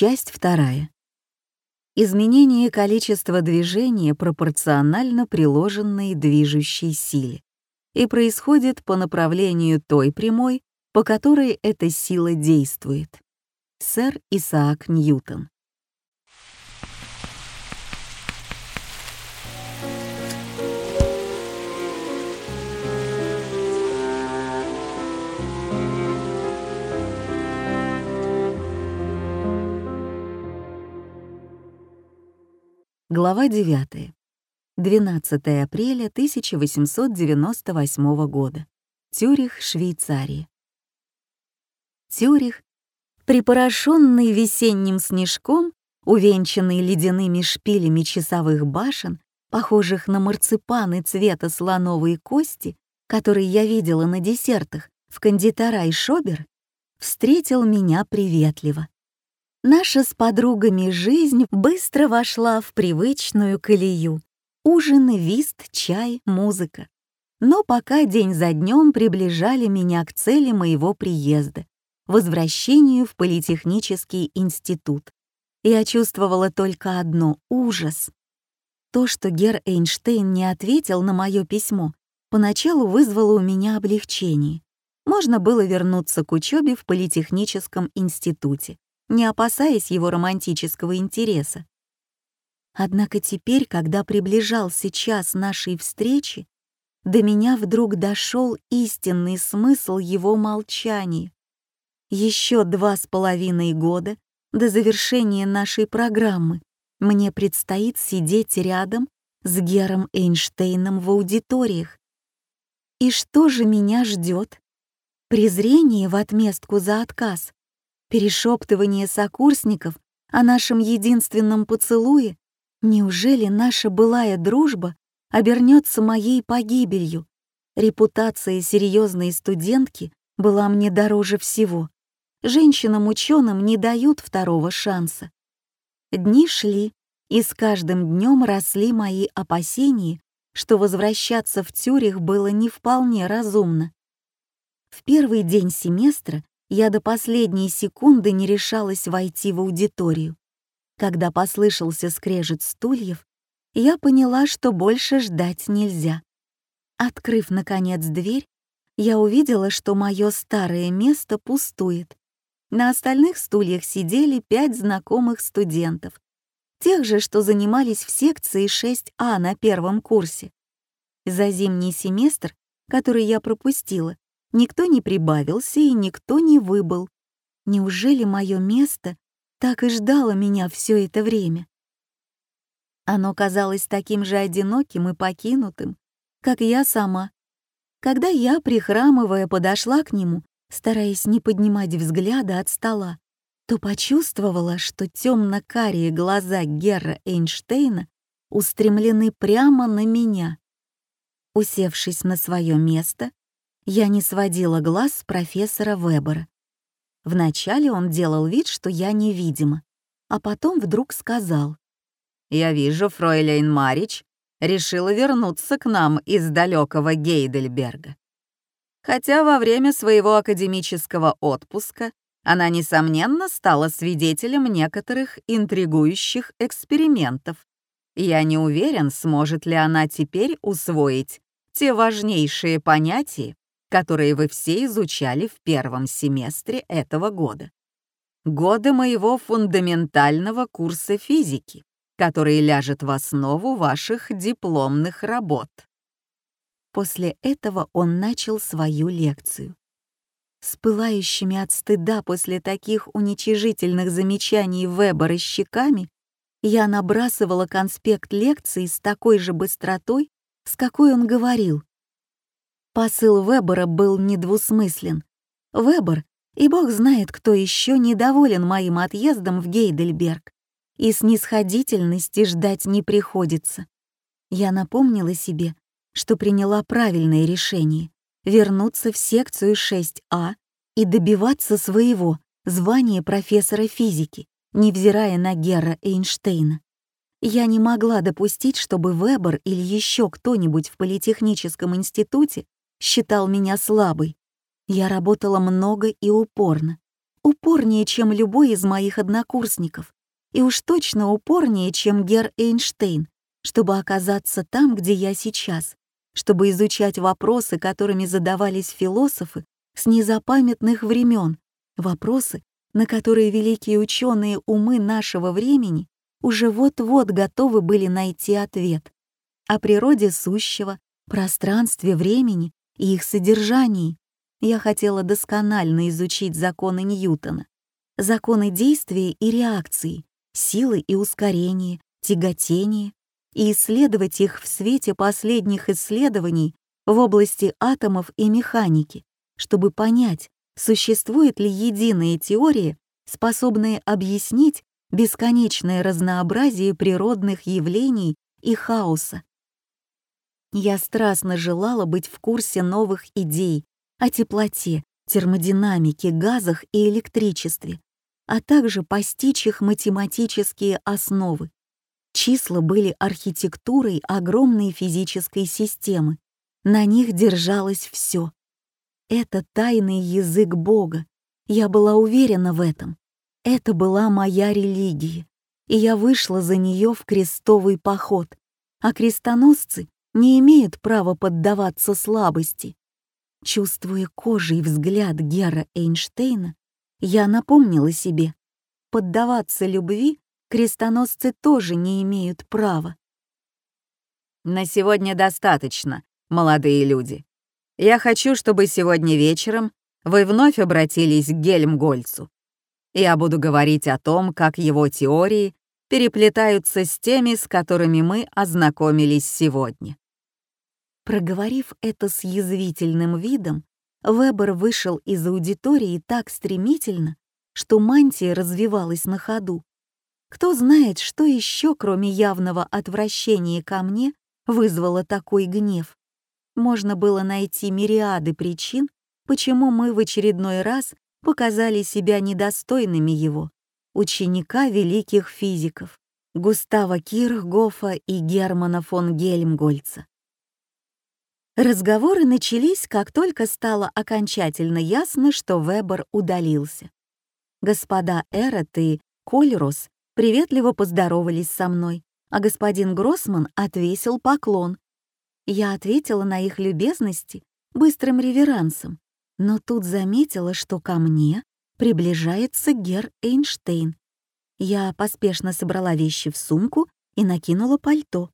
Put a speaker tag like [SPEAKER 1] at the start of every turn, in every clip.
[SPEAKER 1] Часть вторая. Изменение количества движения пропорционально приложенной движущей силе и происходит по направлению той прямой, по которой эта сила действует. Сэр Исаак Ньютон. Глава 9. 12 апреля 1898 года. Тюрих, Швейцария. Тюрих, припорошенный весенним снежком, увенчанный ледяными шпилями часовых башен, похожих на марципаны цвета слоновой кости, которые я видела на десертах в кондитера Шобер, встретил меня приветливо. Наша с подругами жизнь быстро вошла в привычную колею. Ужин, вист, чай, музыка. Но пока день за днем приближали меня к цели моего приезда — возвращению в Политехнический институт. Я чувствовала только одно — ужас. То, что Гер Эйнштейн не ответил на мое письмо, поначалу вызвало у меня облегчение. Можно было вернуться к учебе в Политехническом институте не опасаясь его романтического интереса. Однако теперь, когда приближался час нашей встречи, до меня вдруг дошел истинный смысл его молчания. Еще два с половиной года до завершения нашей программы мне предстоит сидеть рядом с Гером Эйнштейном в аудиториях. И что же меня ждет? Презрение в отместку за отказ перешептывание сокурсников о нашем единственном поцелуе, неужели наша былая дружба обернется моей погибелью? Репутация серьезной студентки была мне дороже всего. Женщинам-ученым не дают второго шанса. Дни шли, и с каждым днем росли мои опасения, что возвращаться в Тюрих было не вполне разумно. В первый день семестра я до последней секунды не решалась войти в аудиторию. Когда послышался скрежет стульев, я поняла, что больше ждать нельзя. Открыв, наконец, дверь, я увидела, что мое старое место пустует. На остальных стульях сидели пять знакомых студентов, тех же, что занимались в секции 6А на первом курсе. За зимний семестр, который я пропустила, Никто не прибавился и никто не выбыл. Неужели мое место так и ждало меня все это время? Оно казалось таким же одиноким и покинутым, как я сама. Когда я, прихрамывая, подошла к нему, стараясь не поднимать взгляда от стола, то почувствовала, что темно-карие глаза Герра Эйнштейна устремлены прямо на меня. Усевшись на свое место, я не сводила глаз с профессора Вебера. Вначале он делал вид, что я невидима, а потом вдруг сказал. «Я вижу, фройлейн Марич решила вернуться к нам из далекого Гейдельберга. Хотя во время своего академического отпуска она, несомненно, стала свидетелем некоторых интригующих экспериментов. Я не уверен, сможет ли она теперь усвоить те важнейшие понятия, которые вы все изучали в первом семестре этого года. Годы моего фундаментального курса физики, который ляжет в основу ваших дипломных работ. После этого он начал свою лекцию. С пылающими от стыда после таких уничижительных замечаний Вебера щеками я набрасывала конспект лекции с такой же быстротой, с какой он говорил, Посыл Вебера был недвусмыслен. Вебер, и бог знает, кто еще недоволен моим отъездом в Гейдельберг. И снисходительности ждать не приходится. Я напомнила себе, что приняла правильное решение — вернуться в секцию 6А и добиваться своего звания профессора физики, невзирая на Гера Эйнштейна. Я не могла допустить, чтобы Вебер или еще кто-нибудь в Политехническом институте считал меня слабой. Я работала много и упорно. упорнее, чем любой из моих однокурсников, и уж точно упорнее, чем Гер Эйнштейн, чтобы оказаться там, где я сейчас, чтобы изучать вопросы, которыми задавались философы с незапамятных времен, вопросы, на которые великие ученые умы нашего времени уже вот-вот готовы были найти ответ о природе сущего, пространстве времени и их содержании. Я хотела досконально изучить законы Ньютона, законы действия и реакции, силы и ускорения, тяготения, и исследовать их в свете последних исследований в области атомов и механики, чтобы понять, существует ли единая теория, способная объяснить бесконечное разнообразие природных явлений и хаоса. Я страстно желала быть в курсе новых идей о теплоте, термодинамике, газах и электричестве, а также постичь их математические основы. Числа были архитектурой огромной физической системы. На них держалось все. Это тайный язык Бога. Я была уверена в этом. Это была моя религия, и я вышла за нее в крестовый поход, а крестоносцы не имеют права поддаваться слабости. Чувствуя кожей взгляд Гера Эйнштейна, я напомнила себе, поддаваться любви крестоносцы тоже не имеют права.
[SPEAKER 2] На сегодня достаточно, молодые люди. Я хочу, чтобы сегодня вечером вы вновь обратились к Гельмгольцу. Я буду говорить о том, как его теории переплетаются с теми, с которыми мы ознакомились сегодня.
[SPEAKER 1] Проговорив это с язвительным видом, Вебер вышел из аудитории так стремительно, что мантия развивалась на ходу. Кто знает, что еще, кроме явного отвращения ко мне, вызвало такой гнев. Можно было найти мириады причин, почему мы в очередной раз показали себя недостойными его, ученика великих физиков Густава Кирхгофа и Германа фон Гельмгольца. Разговоры начались, как только стало окончательно ясно, что Вебер удалился. Господа Эрот и Кольрос приветливо поздоровались со мной, а господин Гроссман отвесил поклон. Я ответила на их любезности быстрым реверансом, но тут заметила, что ко мне приближается Гер Эйнштейн. Я поспешно собрала вещи в сумку и накинула пальто.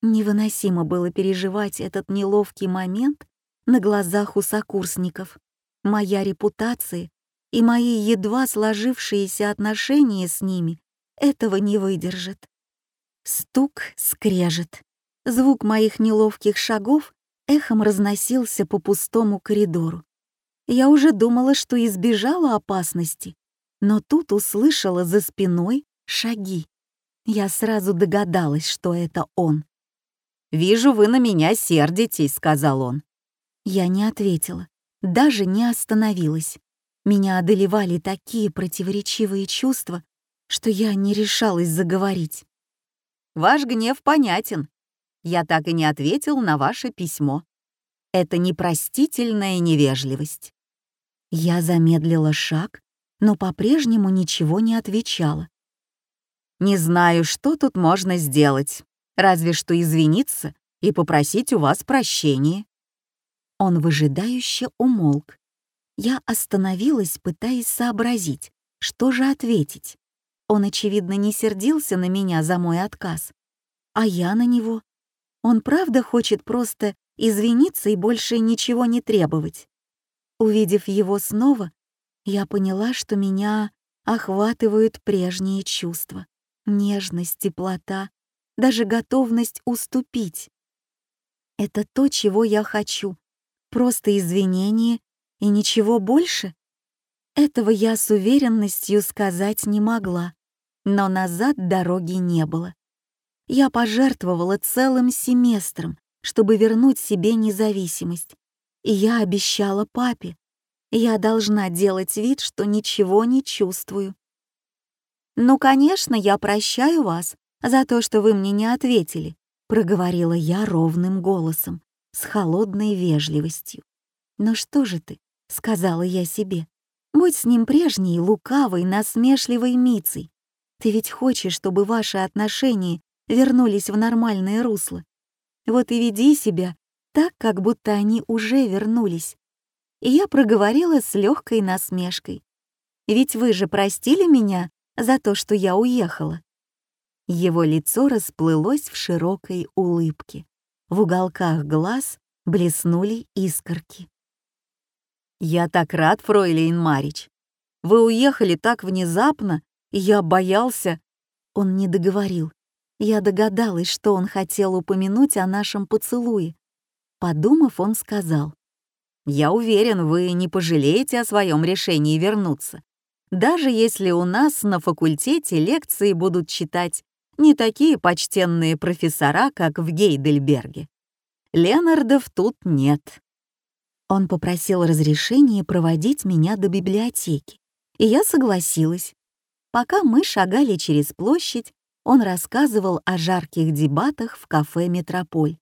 [SPEAKER 1] Невыносимо было переживать этот неловкий момент на глазах у сокурсников. Моя репутация и мои едва сложившиеся отношения с ними этого не выдержат. Стук, скрежет. Звук моих неловких шагов эхом разносился по пустому коридору. Я уже думала, что избежала опасности, но тут услышала за спиной шаги. Я сразу догадалась, что это он.
[SPEAKER 2] «Вижу, вы на меня сердитесь», — сказал он.
[SPEAKER 1] Я не ответила, даже не остановилась. Меня одолевали такие противоречивые чувства, что я не решалась заговорить.
[SPEAKER 2] «Ваш гнев понятен. Я так и не ответил на ваше письмо. Это непростительная невежливость.
[SPEAKER 1] Я замедлила шаг, но по-прежнему ничего не отвечала.
[SPEAKER 2] «Не знаю, что тут можно сделать, разве что извиниться и попросить у вас прощения».
[SPEAKER 1] Он выжидающе умолк. Я остановилась, пытаясь сообразить, что же ответить. Он, очевидно, не сердился на меня за мой отказ. А я на него. Он правда хочет просто извиниться и больше ничего не требовать. Увидев его снова, я поняла, что меня охватывают прежние чувства. Нежность, теплота, даже готовность уступить. Это то, чего я хочу. Просто извинение и ничего больше? Этого я с уверенностью сказать не могла, но назад дороги не было. Я пожертвовала целым семестром, чтобы вернуть себе независимость, и я обещала папе. Я должна делать вид, что ничего не чувствую. «Ну, конечно, я прощаю вас за то, что вы мне не ответили», проговорила я ровным голосом, с холодной вежливостью. «Но что же ты?» — сказала я себе. Будь с ним прежней, лукавой, насмешливой Мицей. Ты ведь хочешь, чтобы ваши отношения вернулись в нормальное русло. Вот и веди себя так, как будто они уже вернулись. И я проговорила с легкой насмешкой. Ведь вы же простили меня за то, что я уехала. Его лицо расплылось в широкой улыбке. В уголках глаз блеснули искорки. «Я так рад, фройлейн Марич. Вы уехали так внезапно, и я боялся...» Он не договорил. Я догадалась, что он хотел упомянуть о нашем поцелуе. Подумав, он сказал. «Я уверен, вы не пожалеете о своем решении вернуться, даже если у нас на факультете лекции будут читать не такие почтенные профессора, как в Гейдельберге. Ленардов тут нет. Он попросил разрешения проводить меня до библиотеки, и я согласилась. Пока мы шагали через площадь, он рассказывал о жарких дебатах в кафе «Метрополь»,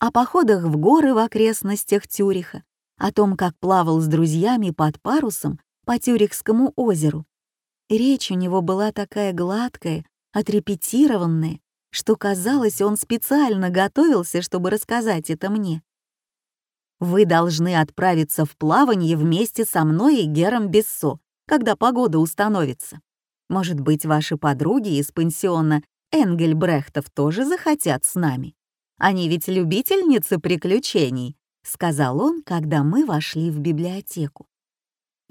[SPEAKER 1] о походах в горы в окрестностях Тюриха, о том, как плавал с друзьями под парусом по Тюрихскому озеру. Речь у него была такая гладкая, отрепетированная, что казалось, он специально готовился, чтобы рассказать это мне. «Вы должны отправиться в плавание вместе со мной и Гером Бессо, когда погода установится. Может быть, ваши подруги из пансиона Энгельбрехтов тоже захотят с нами? Они ведь любительницы приключений», — сказал он, когда мы вошли в библиотеку.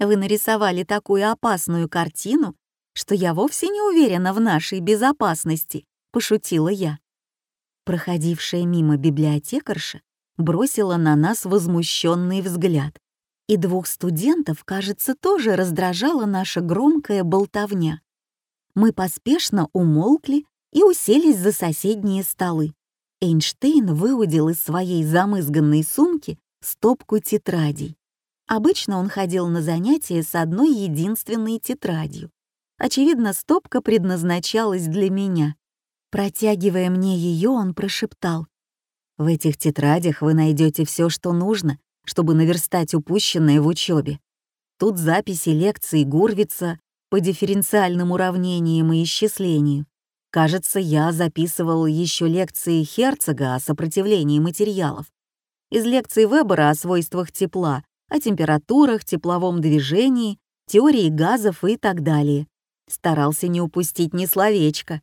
[SPEAKER 1] «Вы нарисовали такую опасную картину, что я вовсе не уверена в нашей безопасности», — пошутила я. Проходившая мимо библиотекарша бросила на нас возмущенный взгляд, и двух студентов, кажется, тоже раздражала наша громкая болтовня. Мы поспешно умолкли и уселись за соседние столы. Эйнштейн выудил из своей замызганной сумки стопку тетрадей. Обычно он ходил на занятия с одной единственной тетрадью. Очевидно, стопка предназначалась для меня. Протягивая мне ее, он прошептал. «В этих тетрадях вы найдете все, что нужно, чтобы наверстать упущенное в учебе. Тут записи лекций Гурвица по дифференциальным уравнениям и исчислению. Кажется, я записывал еще лекции Херцога о сопротивлении материалов. Из лекций Вебера о свойствах тепла, о температурах, тепловом движении, теории газов и так далее старался не упустить ни словечка.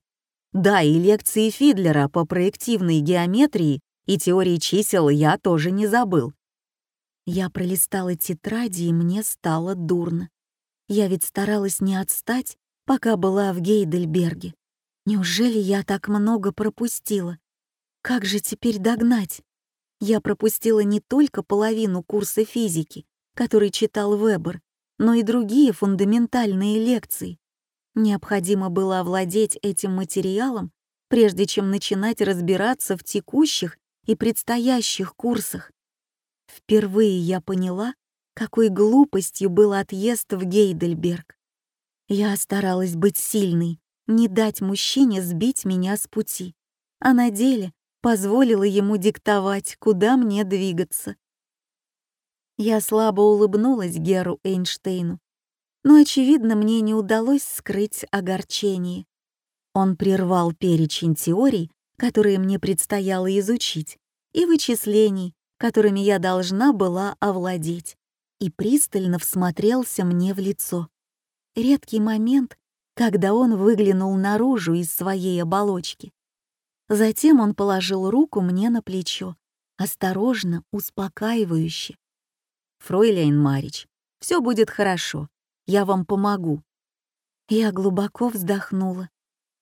[SPEAKER 1] Да, и лекции Фидлера по проективной геометрии и теории чисел я тоже не забыл. Я пролистала тетради, и мне стало дурно. Я ведь старалась не отстать, пока была в Гейдельберге. Неужели я так много пропустила? Как же теперь догнать? Я пропустила не только половину курса физики, который читал Вебер, но и другие фундаментальные лекции. Необходимо было овладеть этим материалом, прежде чем начинать разбираться в текущих и предстоящих курсах. Впервые я поняла, какой глупостью был отъезд в Гейдельберг. Я старалась быть сильной, не дать мужчине сбить меня с пути, а на деле позволила ему диктовать, куда мне двигаться. Я слабо улыбнулась Геру Эйнштейну, но, очевидно, мне не удалось скрыть огорчение. Он прервал перечень теорий, которые мне предстояло изучить, и вычислений, которыми я должна была овладеть, и пристально всмотрелся мне в лицо. Редкий момент, когда он выглянул наружу из своей оболочки. Затем он положил руку мне на плечо, осторожно, успокаивающе. «Фройляйн Марич, все будет хорошо. Я вам помогу». Я глубоко вздохнула.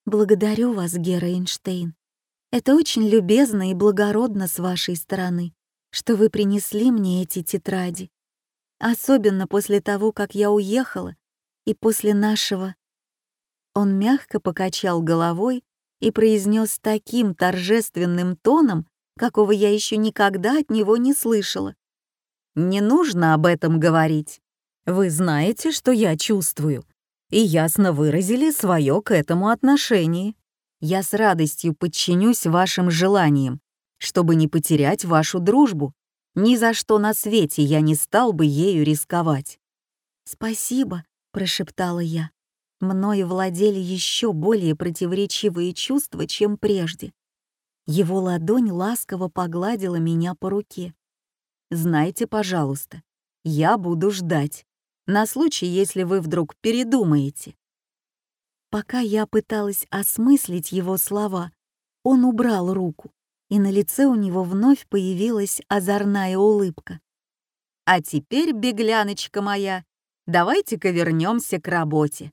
[SPEAKER 1] «Благодарю вас, Гера Эйнштейн. Это очень любезно и благородно с вашей стороны, что вы принесли мне эти тетради. Особенно после того, как я уехала, и после нашего...» Он мягко покачал головой и произнес таким торжественным тоном, какого я еще никогда от него не слышала. «Не нужно об этом говорить. Вы знаете, что я чувствую, и ясно выразили свое к этому отношение. Я с радостью подчинюсь вашим желаниям, чтобы не потерять вашу дружбу. Ни за что на свете я не стал бы ею рисковать. «Спасибо», — прошептала я. Мною владели еще более противоречивые чувства, чем прежде. Его ладонь ласково погладила меня по руке. «Знайте, пожалуйста, я буду ждать, на случай, если вы вдруг передумаете». Пока я пыталась осмыслить его слова, он убрал руку, и на лице у него вновь появилась озорная улыбка. «А теперь, бегляночка моя, давайте-ка вернемся к работе.